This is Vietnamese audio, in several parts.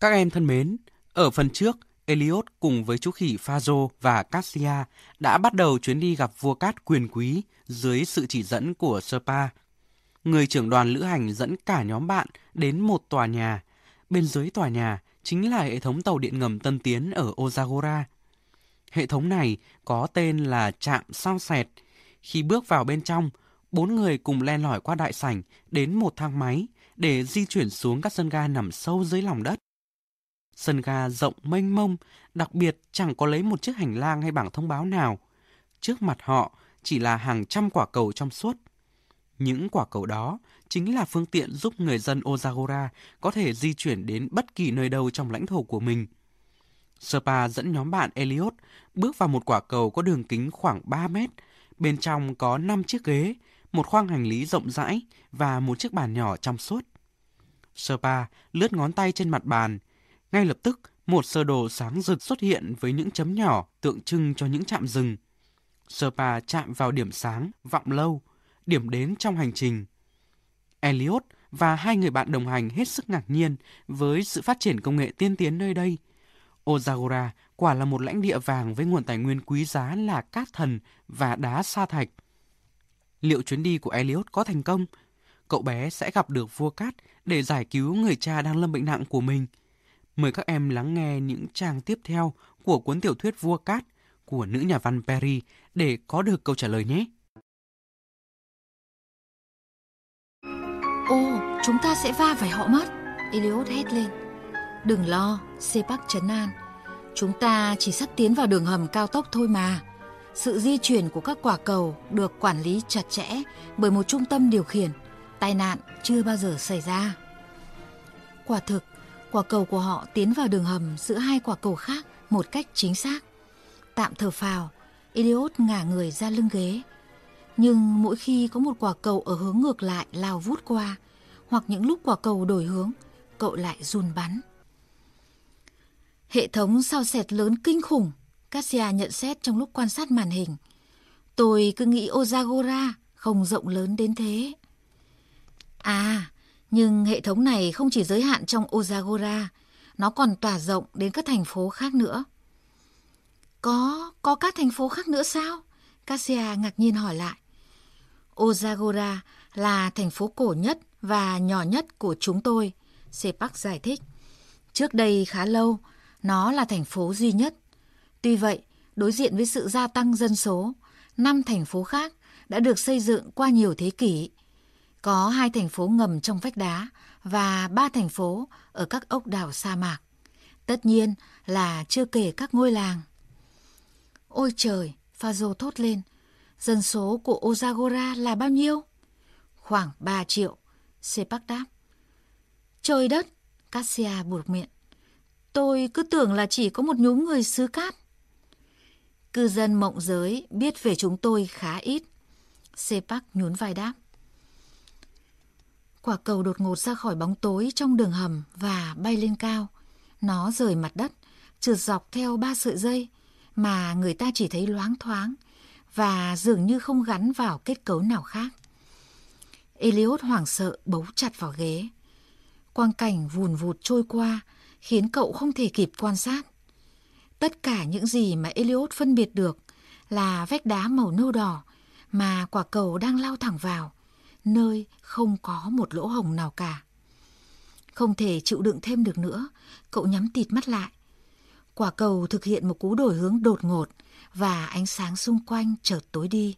Các em thân mến, ở phần trước, Elliot cùng với chú khỉ Phazo và Cassia đã bắt đầu chuyến đi gặp vua cát quyền quý dưới sự chỉ dẫn của Serpa. Người trưởng đoàn lữ hành dẫn cả nhóm bạn đến một tòa nhà. Bên dưới tòa nhà chính là hệ thống tàu điện ngầm tân tiến ở Ozagora. Hệ thống này có tên là trạm sao sẹt. Khi bước vào bên trong, bốn người cùng len lỏi qua đại sảnh đến một thang máy để di chuyển xuống các sân ga nằm sâu dưới lòng đất. Sân ga rộng mênh mông, đặc biệt chẳng có lấy một chiếc hành lang hay bảng thông báo nào. Trước mặt họ chỉ là hàng trăm quả cầu trong suốt. Những quả cầu đó chính là phương tiện giúp người dân Ozagora có thể di chuyển đến bất kỳ nơi đâu trong lãnh thổ của mình. Serpa dẫn nhóm bạn Elliot bước vào một quả cầu có đường kính khoảng 3 mét. Bên trong có 5 chiếc ghế, một khoang hành lý rộng rãi và một chiếc bàn nhỏ trong suốt. Serpa lướt ngón tay trên mặt bàn. Ngay lập tức, một sơ đồ sáng rực xuất hiện với những chấm nhỏ tượng trưng cho những trạm rừng. Serpa chạm vào điểm sáng, vọng lâu, điểm đến trong hành trình. Elliot và hai người bạn đồng hành hết sức ngạc nhiên với sự phát triển công nghệ tiên tiến nơi đây. Ozagora quả là một lãnh địa vàng với nguồn tài nguyên quý giá là cát thần và đá sa thạch. Liệu chuyến đi của Elliot có thành công? Cậu bé sẽ gặp được vua cát để giải cứu người cha đang lâm bệnh nặng của mình. Mời các em lắng nghe những trang tiếp theo của cuốn tiểu thuyết Vua Cát của nữ nhà văn Perry để có được câu trả lời nhé. Ô, chúng ta sẽ va phải họ mất. Eliot hét lên. Đừng lo, Sepak chấn an. Chúng ta chỉ sắp tiến vào đường hầm cao tốc thôi mà. Sự di chuyển của các quả cầu được quản lý chặt chẽ bởi một trung tâm điều khiển. Tai nạn chưa bao giờ xảy ra. Quả thực, quả cầu của họ tiến vào đường hầm giữa hai quả cầu khác một cách chính xác. Tạm thở phào, Eliot ngả người ra lưng ghế. Nhưng mỗi khi có một quả cầu ở hướng ngược lại lao vút qua, hoặc những lúc quả cầu đổi hướng, cậu lại run bắn. Hệ thống sao sẹt lớn kinh khủng, Cassia nhận xét trong lúc quan sát màn hình. Tôi cứ nghĩ Ozagora không rộng lớn đến thế. À, nhưng hệ thống này không chỉ giới hạn trong Ozagora, nó còn tỏa rộng đến các thành phố khác nữa. Có, có các thành phố khác nữa sao? Cassia ngạc nhiên hỏi lại. Ozagora là thành phố cổ nhất và nhỏ nhất của chúng tôi, Sepak giải thích. Trước đây khá lâu, nó là thành phố duy nhất. Tuy vậy, đối diện với sự gia tăng dân số, năm thành phố khác đã được xây dựng qua nhiều thế kỷ. Có hai thành phố ngầm trong vách đá và ba thành phố ở các ốc đảo sa mạc. Tất nhiên là chưa kể các ngôi làng. Ôi trời, Fazo thốt lên. Dân số của Ozagora là bao nhiêu? Khoảng 3 triệu, Sepak đáp. Trời đất, Cassia buộc miệng. Tôi cứ tưởng là chỉ có một nhúm người xứ cát. Cư dân mộng giới biết về chúng tôi khá ít. Sepak nhún vai đáp. Quả cầu đột ngột ra khỏi bóng tối trong đường hầm và bay lên cao. Nó rời mặt đất, trượt dọc theo ba sợi dây mà người ta chỉ thấy loáng thoáng và dường như không gắn vào kết cấu nào khác. Eliot hoảng sợ bấu chặt vào ghế. Quang cảnh vùn vụt trôi qua khiến cậu không thể kịp quan sát. Tất cả những gì mà Eliot phân biệt được là vách đá màu nâu đỏ mà quả cầu đang lao thẳng vào, nơi không có một lỗ hồng nào cả. Không thể chịu đựng thêm được nữa, cậu nhắm tịt mắt lại. Quả cầu thực hiện một cú đổi hướng đột ngột và ánh sáng xung quanh chợt tối đi.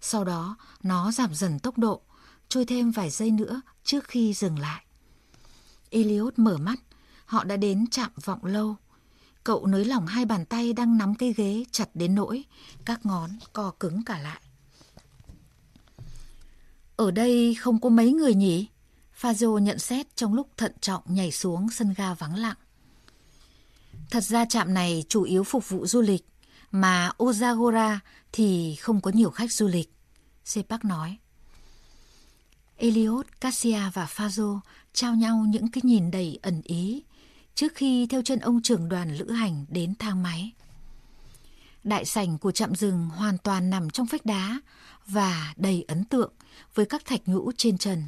Sau đó, nó giảm dần tốc độ, trôi thêm vài giây nữa trước khi dừng lại. Eliot mở mắt, họ đã đến chạm vọng lâu. Cậu nới lỏng hai bàn tay đang nắm cây ghế chặt đến nỗi các ngón co cứng cả lại. Ở đây không có mấy người nhỉ? Fazio nhận xét trong lúc thận trọng nhảy xuống sân ga vắng lặng. Thật ra trạm này chủ yếu phục vụ du lịch, mà Ozagora thì không có nhiều khách du lịch. Sepak nói. Eliot, Cassia và Fazio trao nhau những cái nhìn đầy ẩn ý trước khi theo chân ông trưởng đoàn lữ hành đến thang máy. Đại sảnh của trạm rừng hoàn toàn nằm trong vách đá và đầy ấn tượng với các thạch nhũ trên trần.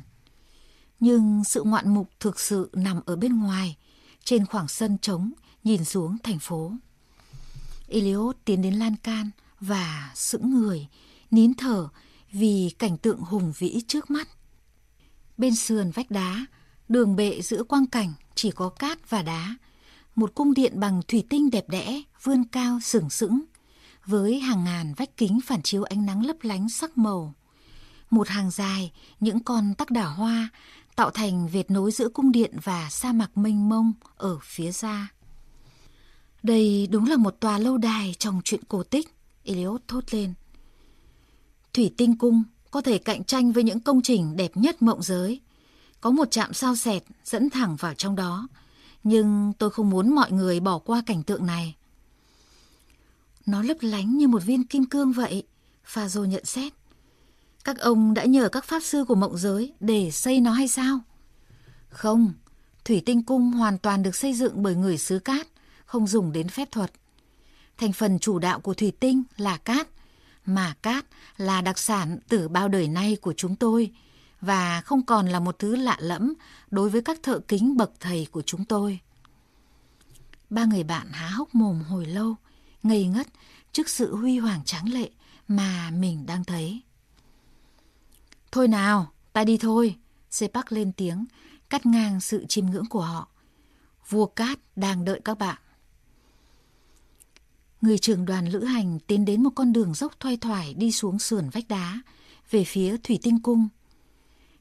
Nhưng sự ngoạn mục thực sự nằm ở bên ngoài, trên khoảng sân trống nhìn xuống thành phố. Eliot tiến đến lan can và sững người, nín thở vì cảnh tượng hùng vĩ trước mắt. Bên sườn vách đá, đường bệ giữa quang cảnh chỉ có cát và đá. Một cung điện bằng thủy tinh đẹp đẽ, vươn cao sừng sững, với hàng ngàn vách kính phản chiếu ánh nắng lấp lánh sắc màu. Một hàng dài, những con tắc đảo hoa tạo thành vệt nối giữa cung điện và sa mạc mênh mông ở phía xa. Đây đúng là một tòa lâu đài trong chuyện cổ tích, Eliot thốt lên. Thủy tinh cung có thể cạnh tranh với những công trình đẹp nhất mộng giới. Có một trạm sao sẹt dẫn thẳng vào trong đó, nhưng tôi không muốn mọi người bỏ qua cảnh tượng này. Nó lấp lánh như một viên kim cương vậy, Phà Dô nhận xét. Các ông đã nhờ các pháp sư của mộng giới để xây nó hay sao? Không, thủy tinh cung hoàn toàn được xây dựng bởi người xứ cát, không dùng đến phép thuật. Thành phần chủ đạo của thủy tinh là cát, mà cát là đặc sản từ bao đời nay của chúng tôi và không còn là một thứ lạ lẫm đối với các thợ kính bậc thầy của chúng tôi. Ba người bạn há hốc mồm hồi lâu, ngây ngất trước sự huy hoàng tráng lệ mà mình đang thấy. Thôi nào, ta đi thôi, Sepak lên tiếng, cắt ngang sự chiêm ngưỡng của họ. Vua Cát đang đợi các bạn. Người trưởng đoàn lữ hành tiến đến một con đường dốc thoai thoải đi xuống sườn vách đá, về phía Thủy Tinh Cung.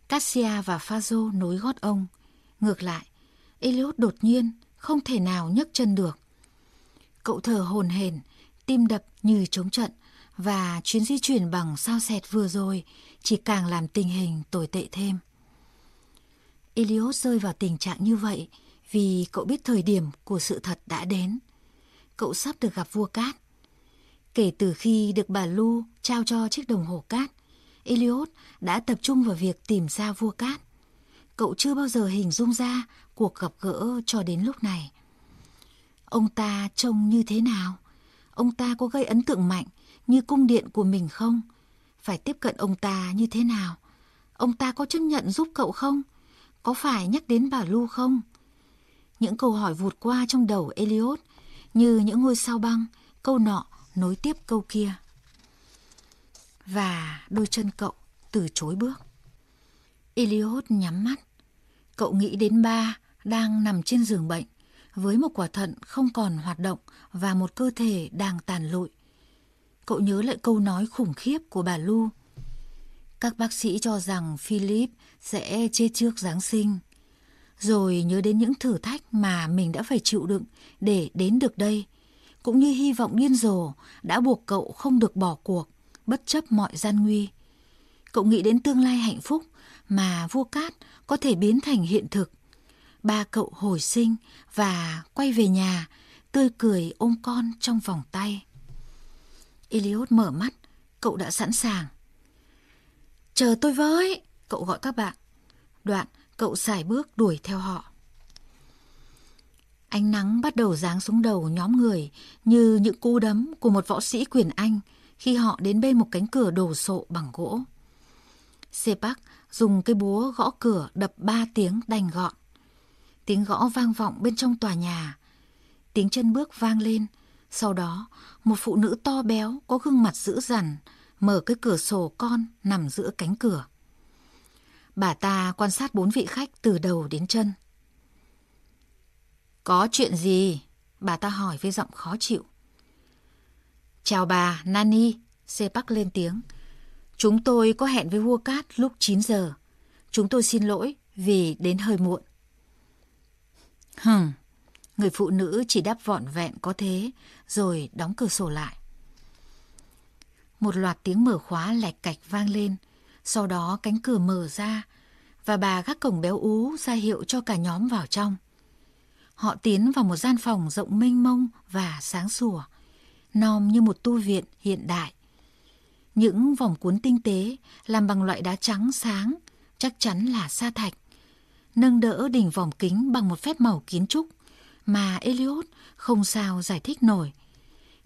Cassia và Phazo nối gót ông. Ngược lại, Eliot đột nhiên không thể nào nhấc chân được. Cậu thở hồn hển, tim đập như trống trận và chuyến di chuyển bằng sao sẹt vừa rồi chỉ càng làm tình hình tồi tệ thêm. Eliot rơi vào tình trạng như vậy vì cậu biết thời điểm của sự thật đã đến. Cậu sắp được gặp vua cát. Kể từ khi được bà Lu trao cho chiếc đồng hồ cát, Eliot đã tập trung vào việc tìm ra vua cát. Cậu chưa bao giờ hình dung ra cuộc gặp gỡ cho đến lúc này. Ông ta trông như thế nào? Ông ta có gây ấn tượng mạnh như cung điện của mình không? Phải tiếp cận ông ta như thế nào? Ông ta có chấp nhận giúp cậu không? Có phải nhắc đến bà Lu không? Những câu hỏi vụt qua trong đầu Elliot như những ngôi sao băng, câu nọ nối tiếp câu kia. Và đôi chân cậu từ chối bước. Elliot nhắm mắt. Cậu nghĩ đến ba đang nằm trên giường bệnh với một quả thận không còn hoạt động và một cơ thể đang tàn lụi. Cậu nhớ lại câu nói khủng khiếp của bà Lu. Các bác sĩ cho rằng Philip sẽ chết trước Giáng sinh. Rồi nhớ đến những thử thách mà mình đã phải chịu đựng để đến được đây. Cũng như hy vọng điên rồ đã buộc cậu không được bỏ cuộc, bất chấp mọi gian nguy. Cậu nghĩ đến tương lai hạnh phúc mà vua cát có thể biến thành hiện thực. Ba cậu hồi sinh và quay về nhà, tươi cười ôm con trong vòng tay. Eliot mở mắt, cậu đã sẵn sàng. Chờ tôi với, cậu gọi các bạn. Đoạn, cậu xài bước đuổi theo họ. Ánh nắng bắt đầu giáng xuống đầu nhóm người như những cú đấm của một võ sĩ quyền Anh khi họ đến bên một cánh cửa đồ sộ bằng gỗ. Sepak dùng cây búa gõ cửa đập ba tiếng đành gọn. Tiếng gõ vang vọng bên trong tòa nhà. Tiếng chân bước vang lên. Sau đó, một phụ nữ to béo có gương mặt dữ dằn mở cái cửa sổ con nằm giữa cánh cửa. Bà ta quan sát bốn vị khách từ đầu đến chân. Có chuyện gì? Bà ta hỏi với giọng khó chịu. Chào bà, Nani, Sepak lên tiếng. Chúng tôi có hẹn với vua cát lúc 9 giờ. Chúng tôi xin lỗi vì đến hơi muộn. Hừm, người phụ nữ chỉ đáp vọn vẹn có thế, rồi đóng cửa sổ lại. Một loạt tiếng mở khóa lạch cạch vang lên, sau đó cánh cửa mở ra và bà gác cổng béo ú ra hiệu cho cả nhóm vào trong. Họ tiến vào một gian phòng rộng mênh mông và sáng sủa, nom như một tu viện hiện đại. Những vòng cuốn tinh tế làm bằng loại đá trắng sáng, chắc chắn là sa thạch. Nâng đỡ đỉnh vòng kính bằng một phép màu kiến trúc mà Eliot không sao giải thích nổi.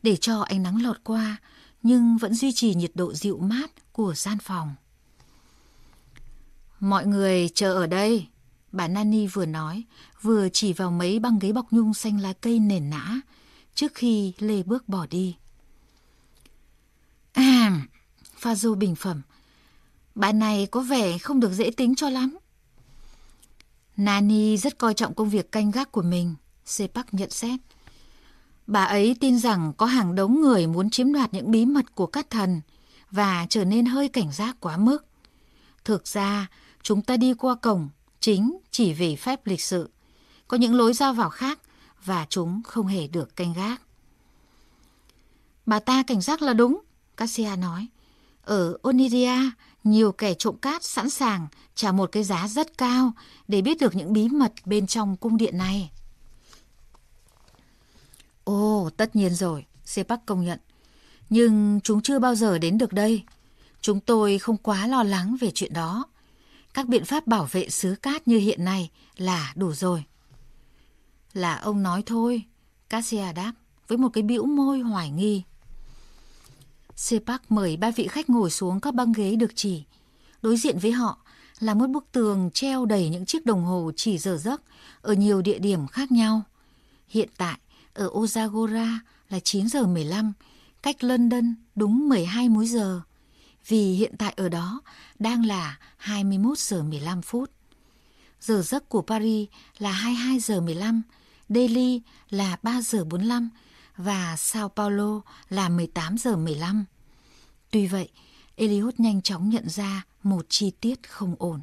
Để cho ánh nắng lọt qua, nhưng vẫn duy trì nhiệt độ dịu mát của gian phòng. Mọi người chờ ở đây, Bà Nani vừa nói, vừa chỉ vào mấy băng ghế bọc nhung xanh lá cây nền nã, trước khi Lê bước bỏ đi. À, pha dô bình phẩm. Bà này có vẻ không được dễ tính cho lắm. Nani rất coi trọng công việc canh gác của mình, Sepak nhận xét. Bà ấy tin rằng có hàng đống người muốn chiếm đoạt những bí mật của các thần và trở nên hơi cảnh giác quá mức. Thực ra, chúng ta đi qua cổng chính chỉ vì phép lịch sự. Có những lối ra vào khác và chúng không hề được canh gác. Bà ta cảnh giác là đúng, Cassia nói. Ở Oniria, nhiều kẻ trộm cát sẵn sàng trả một cái giá rất cao để biết được những bí mật bên trong cung điện này. Ồ, tất nhiên rồi, Sepak công nhận. Nhưng chúng chưa bao giờ đến được đây. Chúng tôi không quá lo lắng về chuyện đó. Các biện pháp bảo vệ xứ cát như hiện nay là đủ rồi. Là ông nói thôi, Cassia đáp với một cái bĩu môi hoài nghi. Sepak mời ba vị khách ngồi xuống các băng ghế được chỉ. Đối diện với họ là một bức tường treo đầy những chiếc đồng hồ chỉ giờ giấc ở nhiều địa điểm khác nhau. Hiện tại, ở Ozagora là 9 giờ 15, cách London đúng 12 múi giờ. Vì hiện tại ở đó đang là 21 giờ 15 phút. Giờ giấc của Paris là 22 giờ 15, Delhi là 3 giờ 45 và Sao Paulo là 18 giờ 15. Tuy vậy, Eliud nhanh chóng nhận ra một chi tiết không ổn.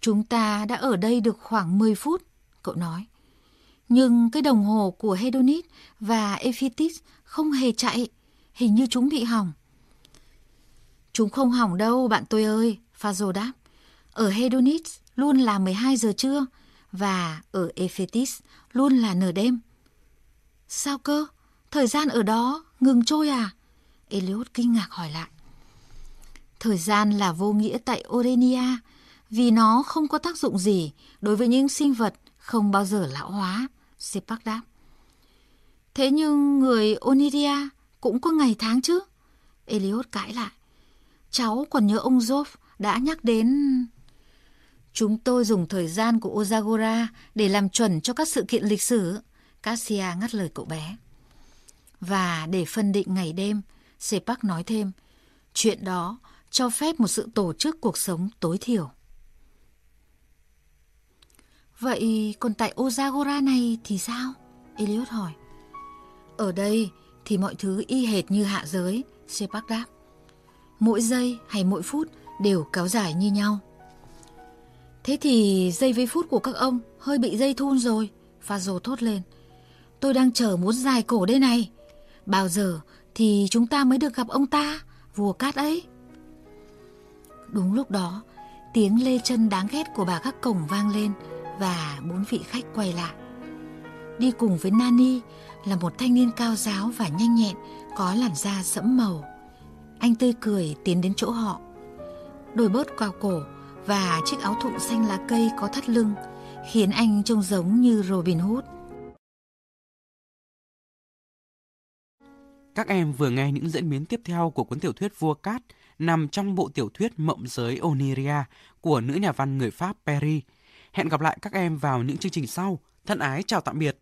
Chúng ta đã ở đây được khoảng 10 phút, cậu nói. Nhưng cái đồng hồ của Hedonit và Ephitis không hề chạy, hình như chúng bị hỏng. Chúng không hỏng đâu bạn tôi ơi, Phazo đáp. Ở Hedonit luôn là 12 giờ trưa và ở Ephetis luôn là nửa đêm. Sao cơ? Thời gian ở đó ngừng trôi à? Eliot kinh ngạc hỏi lại. Thời gian là vô nghĩa tại Orenia vì nó không có tác dụng gì đối với những sinh vật không bao giờ lão hóa, Sipak đáp. Thế nhưng người Oniria cũng có ngày tháng chứ? Eliot cãi lại. Cháu còn nhớ ông Job đã nhắc đến... Chúng tôi dùng thời gian của Ozagora để làm chuẩn cho các sự kiện lịch sử. Cassia ngắt lời cậu bé. Và để phân định ngày đêm, Sepak nói thêm, chuyện đó cho phép một sự tổ chức cuộc sống tối thiểu. Vậy còn tại Ozagora này thì sao? Eliot hỏi. Ở đây thì mọi thứ y hệt như hạ giới, Sepak đáp. Mỗi giây hay mỗi phút đều kéo dài như nhau. Thế thì giây với phút của các ông hơi bị dây thun rồi, Fazo thốt lên. Tôi đang chờ muốn dài cổ đây này. Bao giờ thì chúng ta mới được gặp ông ta, vua cát ấy. Đúng lúc đó, tiếng lê chân đáng ghét của bà các cổng vang lên và bốn vị khách quay lại. Đi cùng với Nani là một thanh niên cao giáo và nhanh nhẹn, có làn da sẫm màu. Anh tươi cười tiến đến chỗ họ. Đôi bớt cao cổ và chiếc áo thụng xanh lá cây có thắt lưng khiến anh trông giống như Robin Hood. Các em vừa nghe những diễn biến tiếp theo của cuốn tiểu thuyết Vua Cát nằm trong bộ tiểu thuyết Mộng giới Oniria của nữ nhà văn người Pháp Perry. Hẹn gặp lại các em vào những chương trình sau. Thân ái, chào tạm biệt.